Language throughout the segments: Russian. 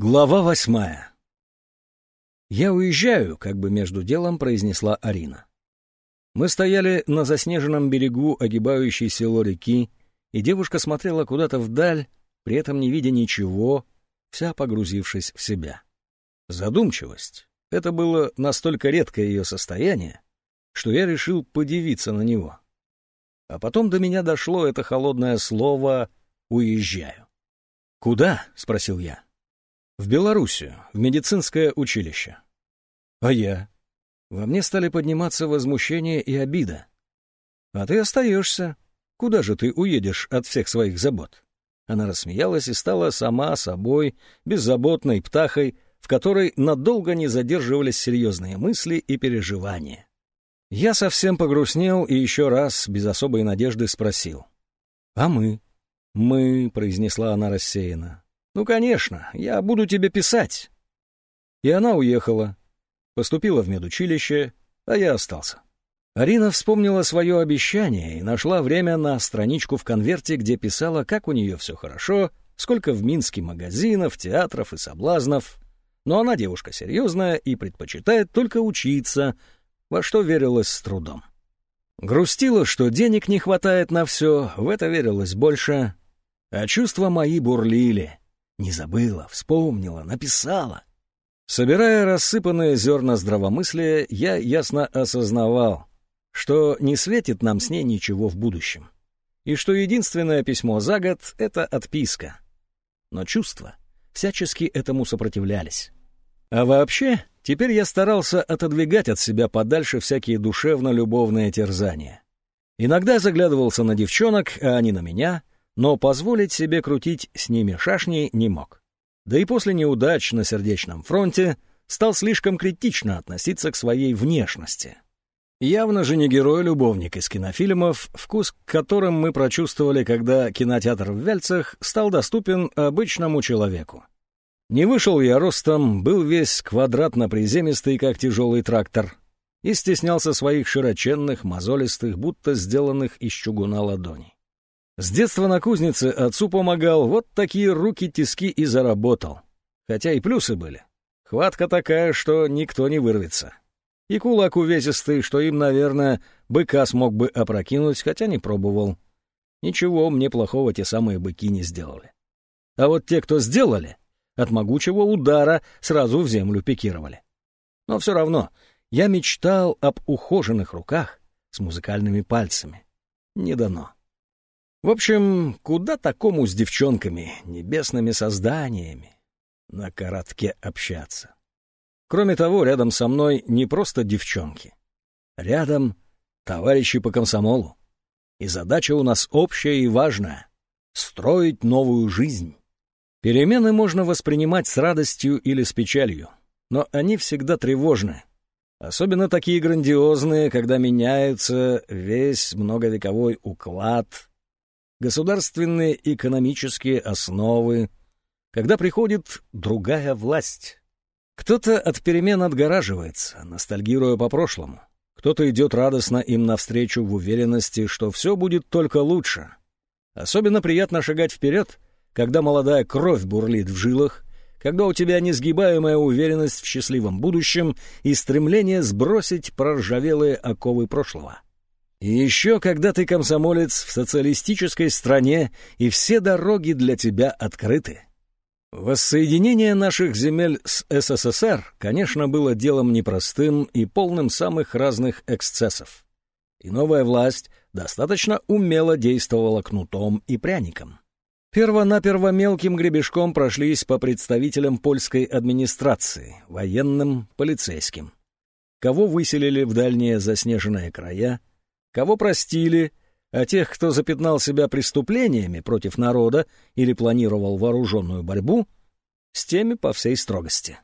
Глава восьмая. «Я уезжаю», — как бы между делом произнесла Арина. Мы стояли на заснеженном берегу, огибающей село реки, и девушка смотрела куда-то вдаль, при этом не видя ничего, вся погрузившись в себя. Задумчивость — это было настолько редкое ее состояние, что я решил подивиться на него. А потом до меня дошло это холодное слово «уезжаю». «Куда?» — спросил я. В Белоруссию, в медицинское училище. А я? Во мне стали подниматься возмущение и обида. А ты остаешься. Куда же ты уедешь от всех своих забот? Она рассмеялась и стала сама собой, беззаботной птахой, в которой надолго не задерживались серьезные мысли и переживания. Я совсем погрустнел и еще раз, без особой надежды, спросил. «А мы?» «Мы», — произнесла она рассеянно. «Ну, конечно, я буду тебе писать». И она уехала, поступила в медучилище, а я остался. Арина вспомнила свое обещание и нашла время на страничку в конверте, где писала, как у нее все хорошо, сколько в Минске магазинов, театров и соблазнов. Но она девушка серьезная и предпочитает только учиться, во что верилась с трудом. Грустила, что денег не хватает на все, в это верилось больше, а чувства мои бурлили. Не забыла, вспомнила, написала. Собирая рассыпанные зерна здравомыслия, я ясно осознавал, что не светит нам с ней ничего в будущем. И что единственное письмо за год — это отписка. Но чувства всячески этому сопротивлялись. А вообще, теперь я старался отодвигать от себя подальше всякие душевно-любовные терзания. Иногда заглядывался на девчонок, а они на меня, но позволить себе крутить с ними шашни не мог. Да и после неудач на сердечном фронте стал слишком критично относиться к своей внешности. Явно же не герой-любовник из кинофильмов, вкус к которым мы прочувствовали, когда кинотеатр в Вельцах стал доступен обычному человеку. Не вышел я ростом, был весь квадратно-приземистый, как тяжелый трактор, и стеснялся своих широченных, мозолистых, будто сделанных из чугуна ладоней. С детства на кузнице отцу помогал, вот такие руки-тиски и заработал. Хотя и плюсы были. Хватка такая, что никто не вырвется. И кулак увесистый, что им, наверное, быка смог бы опрокинуть, хотя не пробовал. Ничего мне плохого те самые быки не сделали. А вот те, кто сделали, от могучего удара сразу в землю пикировали. Но все равно я мечтал об ухоженных руках с музыкальными пальцами. Не дано. В общем, куда такому с девчонками, небесными созданиями, на коротке общаться? Кроме того, рядом со мной не просто девчонки. Рядом товарищи по комсомолу. И задача у нас общая и важная — строить новую жизнь. Перемены можно воспринимать с радостью или с печалью, но они всегда тревожны. Особенно такие грандиозные, когда меняется весь многовековой уклад, государственные экономические основы, когда приходит другая власть. Кто-то от перемен отгораживается, ностальгируя по прошлому. Кто-то идет радостно им навстречу в уверенности, что все будет только лучше. Особенно приятно шагать вперед, когда молодая кровь бурлит в жилах, когда у тебя несгибаемая уверенность в счастливом будущем и стремление сбросить проржавелые оковы прошлого. И еще когда ты комсомолец в социалистической стране, и все дороги для тебя открыты. Воссоединение наших земель с СССР, конечно, было делом непростым и полным самых разных эксцессов. И новая власть достаточно умело действовала кнутом и пряником. Первонаперво мелким гребешком прошлись по представителям польской администрации, военным, полицейским. Кого выселили в дальние заснеженные края, кого простили, а тех, кто запятнал себя преступлениями против народа или планировал вооруженную борьбу, с теми по всей строгости.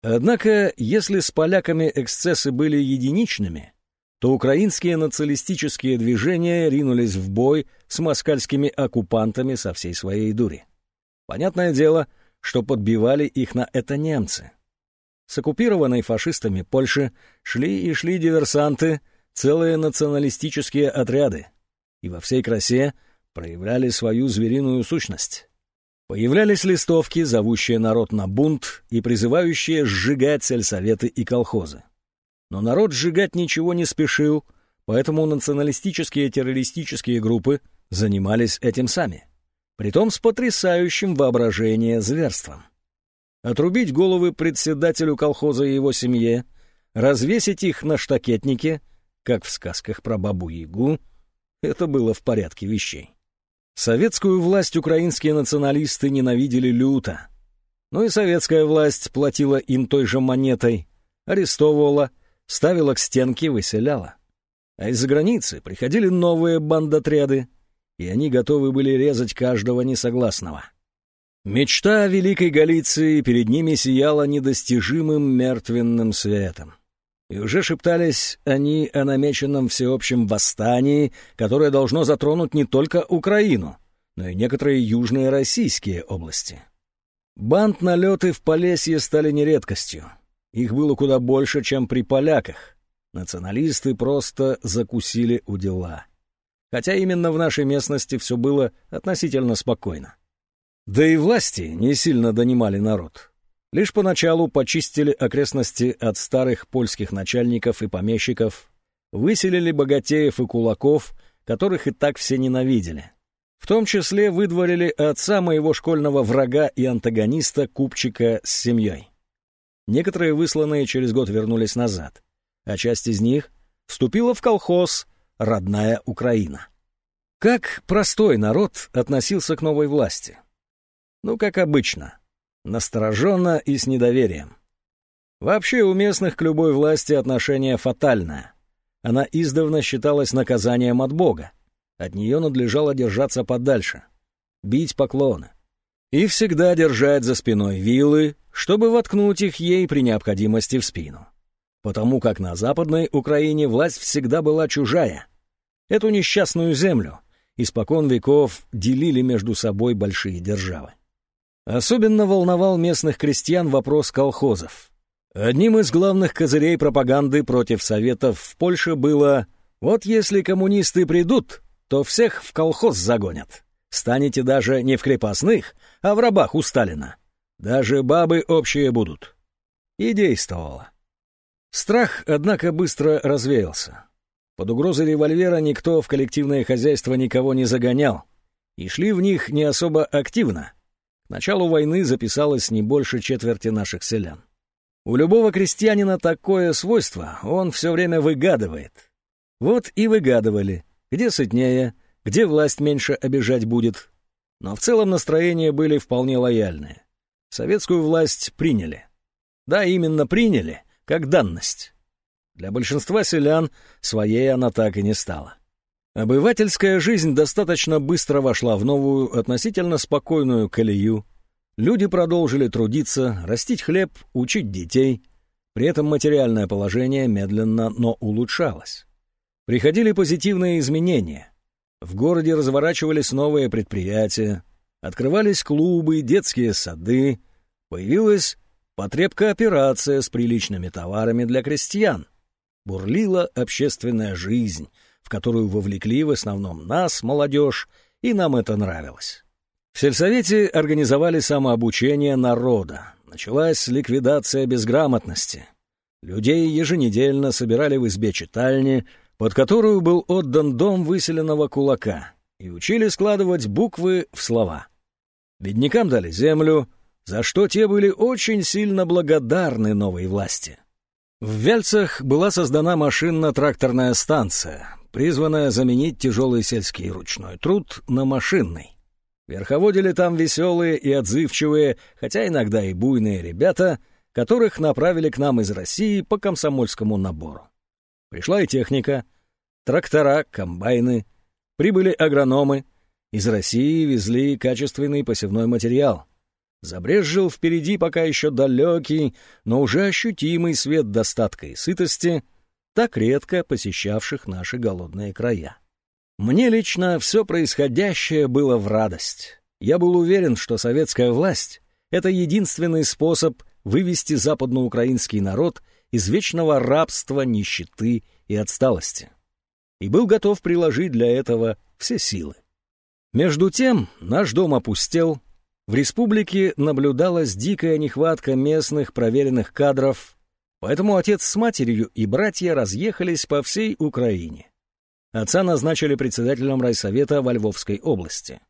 Однако, если с поляками эксцессы были единичными, то украинские националистические движения ринулись в бой с москальскими оккупантами со всей своей дури. Понятное дело, что подбивали их на это немцы. С оккупированной фашистами Польши шли и шли диверсанты, целые националистические отряды и во всей красе проявляли свою звериную сущность. Появлялись листовки, зовущие народ на бунт и призывающие сжигать сельсоветы и колхозы. Но народ сжигать ничего не спешил, поэтому националистические террористические группы занимались этим сами. Притом с потрясающим воображение зверством. Отрубить головы председателю колхоза и его семье, развесить их на штакетнике, как в сказках про Бабу-Ягу, это было в порядке вещей. Советскую власть украинские националисты ненавидели люто. Но и советская власть платила им той же монетой, арестовывала, ставила к стенке, выселяла. А из-за границы приходили новые бандотряды, и они готовы были резать каждого несогласного. Мечта о Великой Галиции перед ними сияла недостижимым мертвенным светом. И уже шептались они о намеченном всеобщем восстании, которое должно затронуть не только Украину, но и некоторые южные российские области. Банд-налеты в Полесье стали нередкостью. Их было куда больше, чем при поляках. Националисты просто закусили у дела. Хотя именно в нашей местности все было относительно спокойно. Да и власти не сильно донимали народ. Лишь поначалу почистили окрестности от старых польских начальников и помещиков, выселили богатеев и кулаков, которых и так все ненавидели. В том числе выдворили отца моего школьного врага и антагониста Купчика с семьей. Некоторые высланные через год вернулись назад, а часть из них вступила в колхоз «Родная Украина». Как простой народ относился к новой власти? Ну, как обычно, настороженно и с недоверием. Вообще у местных к любой власти отношение фатальное. Она издавна считалась наказанием от Бога. От нее надлежало держаться подальше, бить поклоны. И всегда держать за спиной вилы, чтобы воткнуть их ей при необходимости в спину. Потому как на Западной Украине власть всегда была чужая. Эту несчастную землю испокон веков делили между собой большие державы. Особенно волновал местных крестьян вопрос колхозов. Одним из главных козырей пропаганды против Советов в Польше было «Вот если коммунисты придут, то всех в колхоз загонят. Станете даже не в крепостных, а в рабах у Сталина. Даже бабы общие будут». И действовало. Страх, однако, быстро развеялся. Под угрозой револьвера никто в коллективное хозяйство никого не загонял, и шли в них не особо активно — началу войны записалось не больше четверти наших селян. У любого крестьянина такое свойство, он все время выгадывает. Вот и выгадывали, где сытнее, где власть меньше обижать будет. Но в целом настроения были вполне лояльные. Советскую власть приняли. Да, именно приняли, как данность. Для большинства селян своей она так и не стала. Обывательская жизнь достаточно быстро вошла в новую, относительно спокойную колею. Люди продолжили трудиться, растить хлеб, учить детей. При этом материальное положение медленно, но улучшалось. Приходили позитивные изменения. В городе разворачивались новые предприятия, открывались клубы, детские сады, появилась потребкооперация с приличными товарами для крестьян. Бурлила общественная жизнь — которую вовлекли в основном нас, молодежь, и нам это нравилось. В сельсовете организовали самообучение народа. Началась ликвидация безграмотности. Людей еженедельно собирали в избе читальни, под которую был отдан дом выселенного кулака, и учили складывать буквы в слова. Беднякам дали землю, за что те были очень сильно благодарны новой власти. В Вельцах была создана машинно-тракторная станция, призванная заменить тяжелый сельский ручной труд на машинный. Верховодили там веселые и отзывчивые, хотя иногда и буйные ребята, которых направили к нам из России по комсомольскому набору. Пришла и техника, трактора, комбайны, прибыли агрономы, из России везли качественный посевной материал. Забрезжил впереди пока еще далекий, но уже ощутимый свет достатка и сытости — так редко посещавших наши голодные края. Мне лично все происходящее было в радость. Я был уверен, что советская власть — это единственный способ вывести западноукраинский народ из вечного рабства, нищеты и отсталости. И был готов приложить для этого все силы. Между тем наш дом опустел, В республике наблюдалась дикая нехватка местных проверенных кадров, поэтому отец с матерью и братья разъехались по всей Украине. Отца назначили председателем райсовета во Львовской области.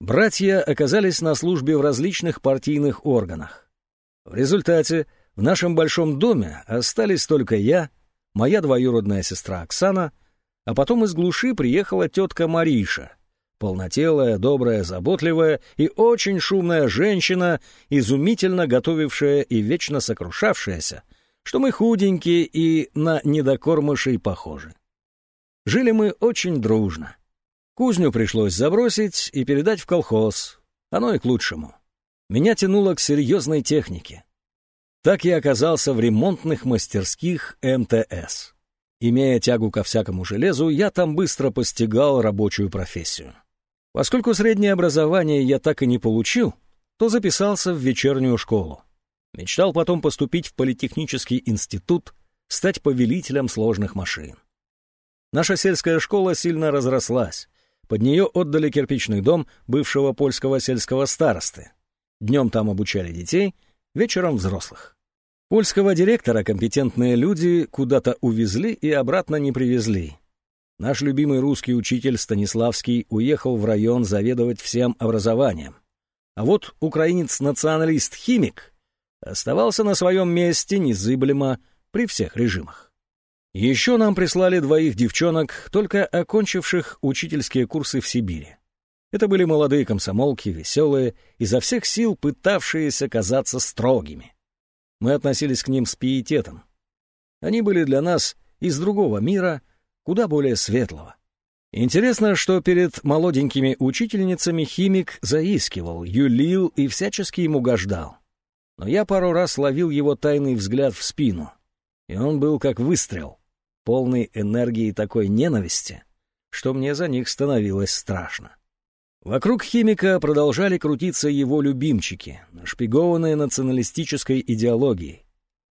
Братья оказались на службе в различных партийных органах. В результате в нашем большом доме остались только я, моя двоюродная сестра Оксана, а потом из глуши приехала тетка Мариша, полнотелая, добрая, заботливая и очень шумная женщина, изумительно готовившая и вечно сокрушавшаяся, что мы худенькие и на недокормышей похожи. Жили мы очень дружно. Кузню пришлось забросить и передать в колхоз. Оно и к лучшему. Меня тянуло к серьезной технике. Так я оказался в ремонтных мастерских МТС. Имея тягу ко всякому железу, я там быстро постигал рабочую профессию. Поскольку среднее образование я так и не получил, то записался в вечернюю школу. Мечтал потом поступить в политехнический институт, стать повелителем сложных машин. Наша сельская школа сильно разрослась, под нее отдали кирпичный дом бывшего польского сельского старосты. Днем там обучали детей, вечером взрослых. Польского директора компетентные люди куда-то увезли и обратно не привезли. Наш любимый русский учитель Станиславский уехал в район заведовать всем образованием. А вот украинец-националист-химик оставался на своем месте незыблемо при всех режимах. Еще нам прислали двоих девчонок, только окончивших учительские курсы в Сибири. Это были молодые комсомолки, веселые, изо всех сил пытавшиеся казаться строгими. Мы относились к ним с пиететом. Они были для нас из другого мира, куда более светлого. Интересно, что перед молоденькими учительницами химик заискивал, юлил и всячески им угождал. Но я пару раз ловил его тайный взгляд в спину, и он был как выстрел полный энергии такой ненависти, что мне за них становилось страшно. Вокруг химика продолжали крутиться его любимчики, нашпигованные националистической идеологией.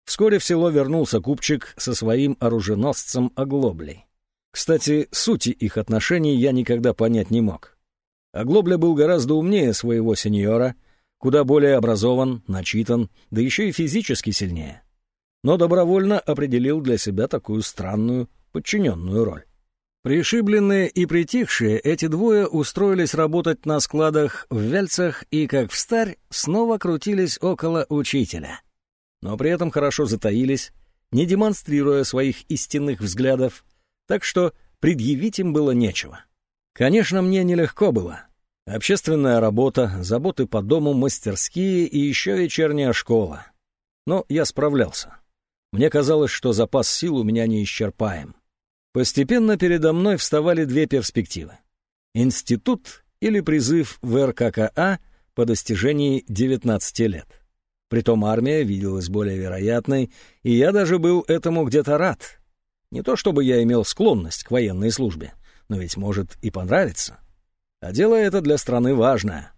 Вскоре в село вернулся купчик со своим оруженосцем Оглоблей. Кстати, сути их отношений я никогда понять не мог. Оглобля был гораздо умнее своего сеньора, куда более образован, начитан, да еще и физически сильнее но добровольно определил для себя такую странную, подчиненную роль. Пришибленные и притихшие, эти двое устроились работать на складах в Вельцах и, как в старь, снова крутились около учителя. Но при этом хорошо затаились, не демонстрируя своих истинных взглядов, так что предъявить им было нечего. Конечно, мне нелегко было. Общественная работа, заботы по дому, мастерские и еще вечерняя школа. Но я справлялся. Мне казалось, что запас сил у меня неисчерпаем. Постепенно передо мной вставали две перспективы. Институт или призыв в РККА по достижении 19 лет. Притом армия виделась более вероятной, и я даже был этому где-то рад. Не то чтобы я имел склонность к военной службе, но ведь может и понравиться. А дело это для страны важное.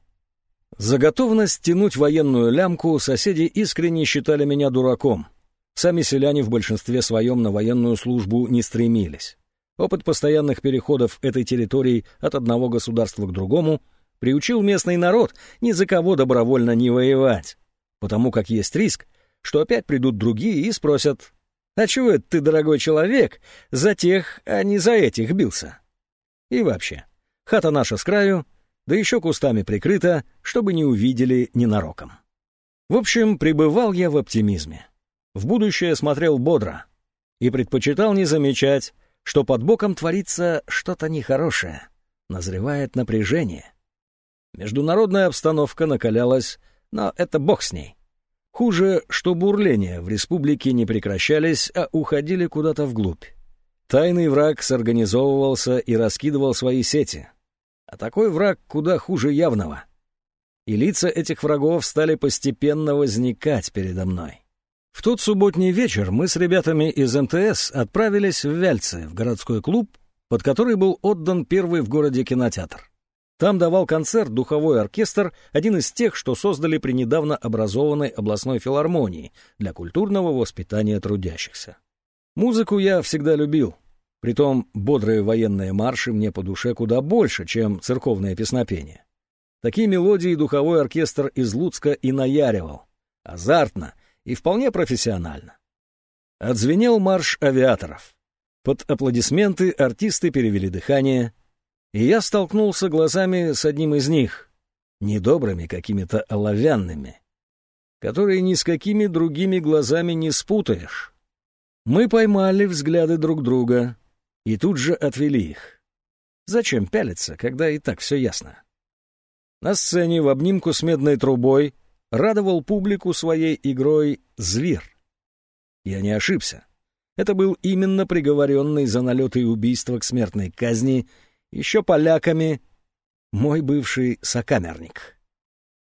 За готовность тянуть военную лямку соседи искренне считали меня дураком — Сами селяне в большинстве своем на военную службу не стремились. Опыт постоянных переходов этой территории от одного государства к другому приучил местный народ ни за кого добровольно не воевать, потому как есть риск, что опять придут другие и спросят, «А чего это ты, дорогой человек, за тех, а не за этих бился?» И вообще, хата наша с краю, да еще кустами прикрыта, чтобы не увидели ненароком. В общем, пребывал я в оптимизме. В будущее смотрел бодро и предпочитал не замечать, что под боком творится что-то нехорошее, назревает напряжение. Международная обстановка накалялась, но это бог с ней. Хуже, что бурления в республике не прекращались, а уходили куда-то вглубь. Тайный враг сорганизовывался и раскидывал свои сети. А такой враг куда хуже явного. И лица этих врагов стали постепенно возникать передо мной. В тот субботний вечер мы с ребятами из МТС отправились в Вяльце, в городской клуб, под который был отдан первый в городе кинотеатр. Там давал концерт духовой оркестр, один из тех, что создали при недавно образованной областной филармонии для культурного воспитания трудящихся. Музыку я всегда любил. Притом бодрые военные марши мне по душе куда больше, чем церковное песнопение. Такие мелодии духовой оркестр из Луцка и наяривал. Азартно и вполне профессионально. Отзвенел марш авиаторов. Под аплодисменты артисты перевели дыхание, и я столкнулся глазами с одним из них, недобрыми какими-то оловянными, которые ни с какими другими глазами не спутаешь. Мы поймали взгляды друг друга и тут же отвели их. Зачем пялиться, когда и так все ясно? На сцене в обнимку с медной трубой радовал публику своей игрой «Зверь». Я не ошибся. Это был именно приговоренный за налеты и убийства к смертной казни еще поляками мой бывший сокамерник.